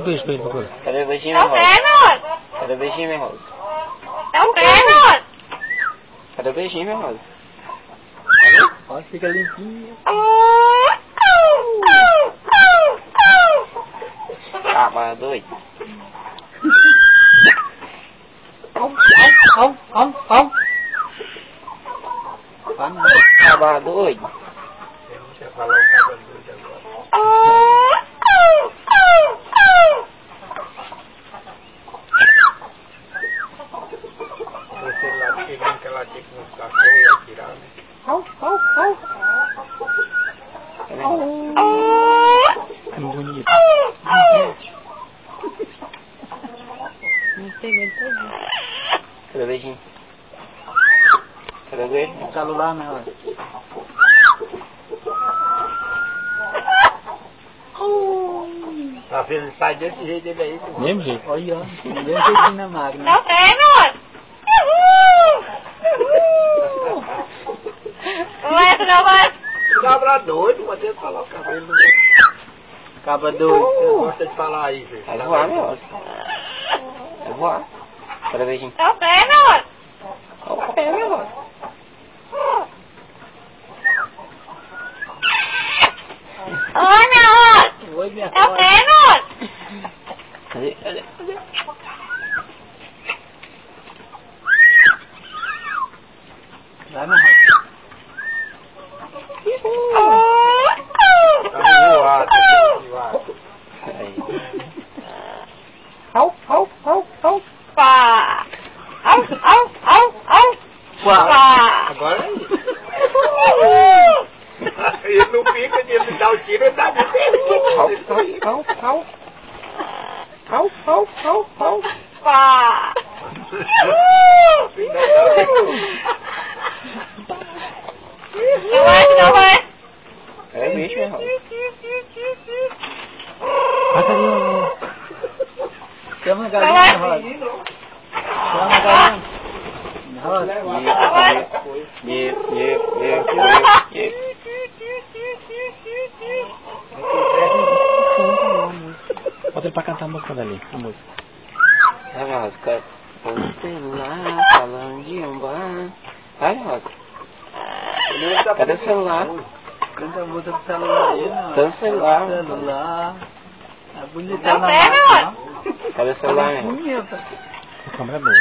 o beijo pra ele, por favor. Cadê o beijinho, É minha o rosa? Bernard! Cadê o beijinho, minha rosa? É o! Cadê o beijinho, minha rosa? Ó, fica limpinho. Cabra doido. Au, au, au, au. Vai, meu. Cabra doido. Eu falar o cabra doido agora. Você lá querendo que ela tinha que nos cachorros e atirar, Au, au, au. Cadê, rosa? Que bonito. Cadê o beijinho? Cadê o celular, né, ó. Tá vendo? Sai desse jeito ele aí. tu- Mesmo jeito. Olha, ó. Mesmo jeitinho na máquina. É o Bernard! Uhul! Vai, não vai! Cabra doido, pode ter que falar o cabelo. Cabra doido. Você gosta de falar aí, gente. Vai voar, rosa. Vai voar. Cadê o beijinho? É o Bernard! Olha o pé, minha rosa. Olha! Oi, minha É o filha. Bernard! Cadê? Cadê? Cadê? Vai, minha rosa. Tá voado, tá voado. Aí. Au, au, au, au. Pá! Au, au, au, au! Pá! Agora é isso. Uhul! Ele não fica de ele dar o tiro, ele dá de Au, au, au. Au, au, au, au. Pá! Não vai, não vai! Cadê o bicho, minha rosa? Vai, carinho. Chama a Vai, galinha, vai. Rosa. Chama a galinha. Rosa. Yep, yep, Bota ele pra cantar a música dali. A música. Vai, minha rosa. Cadê? Você lá falando de um bar. Rosa. Cadê o celular? Canta a música do celular aí, não. Tá no celular. celular. É bonita Não na máquina. Cadê o celular, minha rosa? Bonita. A câmera é boa.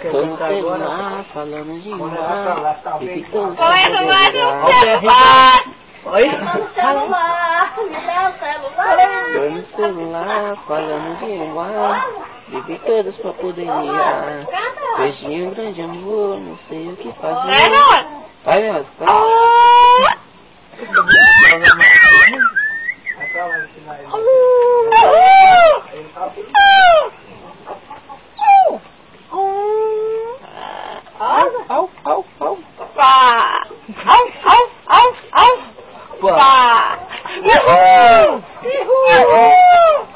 Quer Tô no cantar agora. celular falando de um bar. E ficando Vai, sem não vai, poder não virar. celular! Oi? Me dá o celular! Tô no celular falando de um bar. Bebi todas pra poder ir. Beijinho, grande amor, não sei o que fazer. Vai, rosa. vai. Au, au, au. Pá! Au, au, au, au! Pá. Pá! Uhul! Uhul!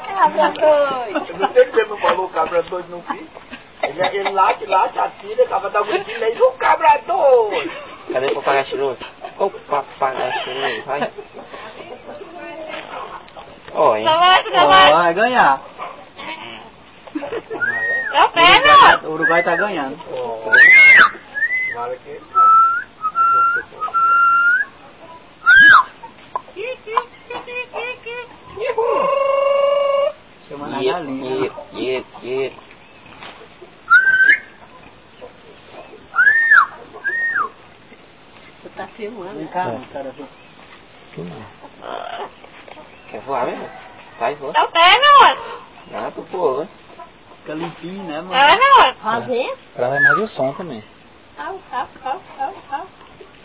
Cabra doido! Eu não sei que você não falou o cabra doido no fim. Ele, ele late, late, atira, acaba da gritinho aí, o cabra doido. Cadê o papagaio cheiroso? O papagaio cheiroso, vai. Oi. Não vai, não vai! vai ganhar. É o Uruguai tá ganhando. Oh, vale que... Chamando a Yep, galinha. yep, yep, yep. Tu tá filmando? Vem cá, cara. vem. Quer voar mesmo? Vai, voa. É o Bernard! Dá pro povo, hein? Fica limpinho, né, mano? Bernard! Fazer? Ela vai mais o som também. Au, au, au, au, au.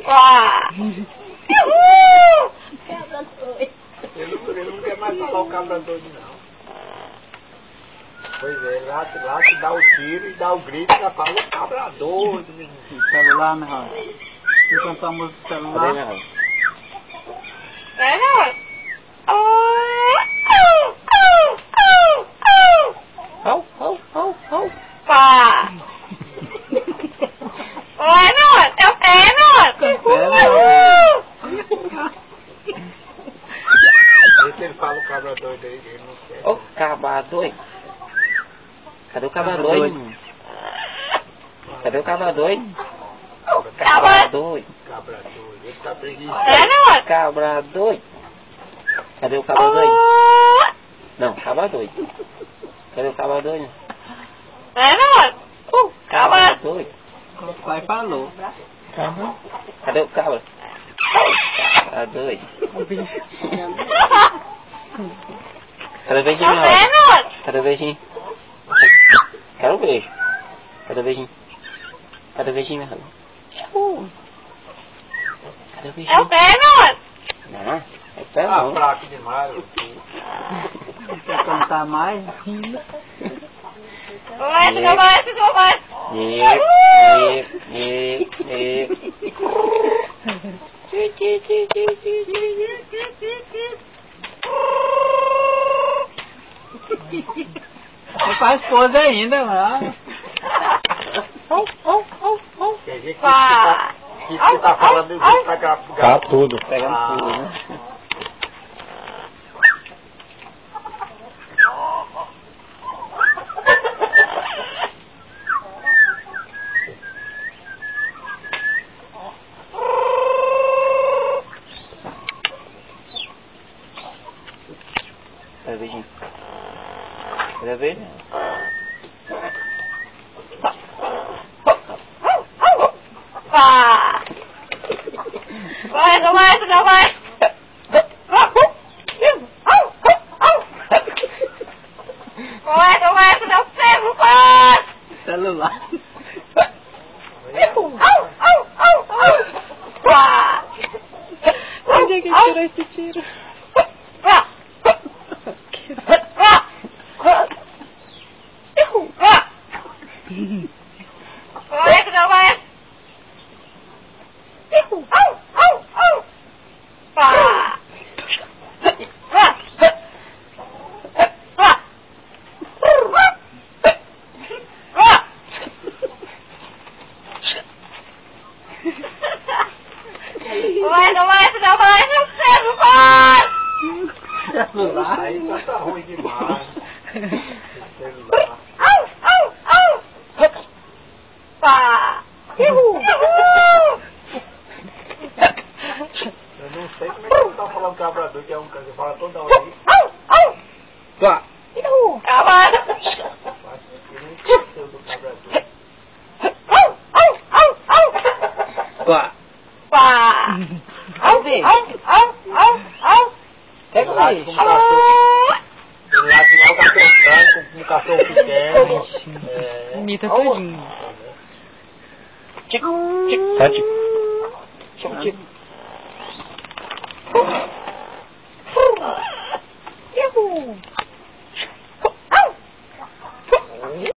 Pá! Uhul! Cabra doido! Ele, não- ele não quer mais falar o cabra doido, não. Pois é, lá, lá que dá o tiro e dá o grito, já fala cabra doido. celular, né, e cantar cantou a música do celular? Cadê, né, É, né? oh au, au, au. Pá! Oi, Nora, teu pé, Nora! Esse ele fala o cabra cabra doido! Cadê o cabra doido? Cadê o cabra doido? Cabra doido. Cabra doido. Ele tá preguiçoso. É, não. Cabra doido. Cadê o cabra doido? Não, cabra doido. Cadê o cabra doido? É, não. Uh, Cabra doido. O pai falou. Cadê o cabra? Cabra doido. Cadê o beijinho, É, Mauro? não. Cadê o beijinho? Quero o beijo. Cadê o beijinho? Cadê o beijinho? Cadê o É o pé, não. Não, é pé Ah, não. fraco demais. o. Quer cantar mais? Vai, fica mais, fica mais. Yep, yep, faz pose ainda, mano. Quer dizer que isso que você tá falando do jeito pra gra- gra- tudo. Pegando Ah. tudo, né? O Cadê o beijo? Pá. Vai, mais. Vai, fica pego, pá. Celular. Pá. Onde é que tirou esse tiro? Pá. Pá. Pá. Vai, fica mais. Pá. Pá. Pá. Pá. Vai, não vai, não vai, não pego, pá. Celular. Aí tá ruim demais. Yes. Ni te tadi. Cik, cik, cik. Cik, cik.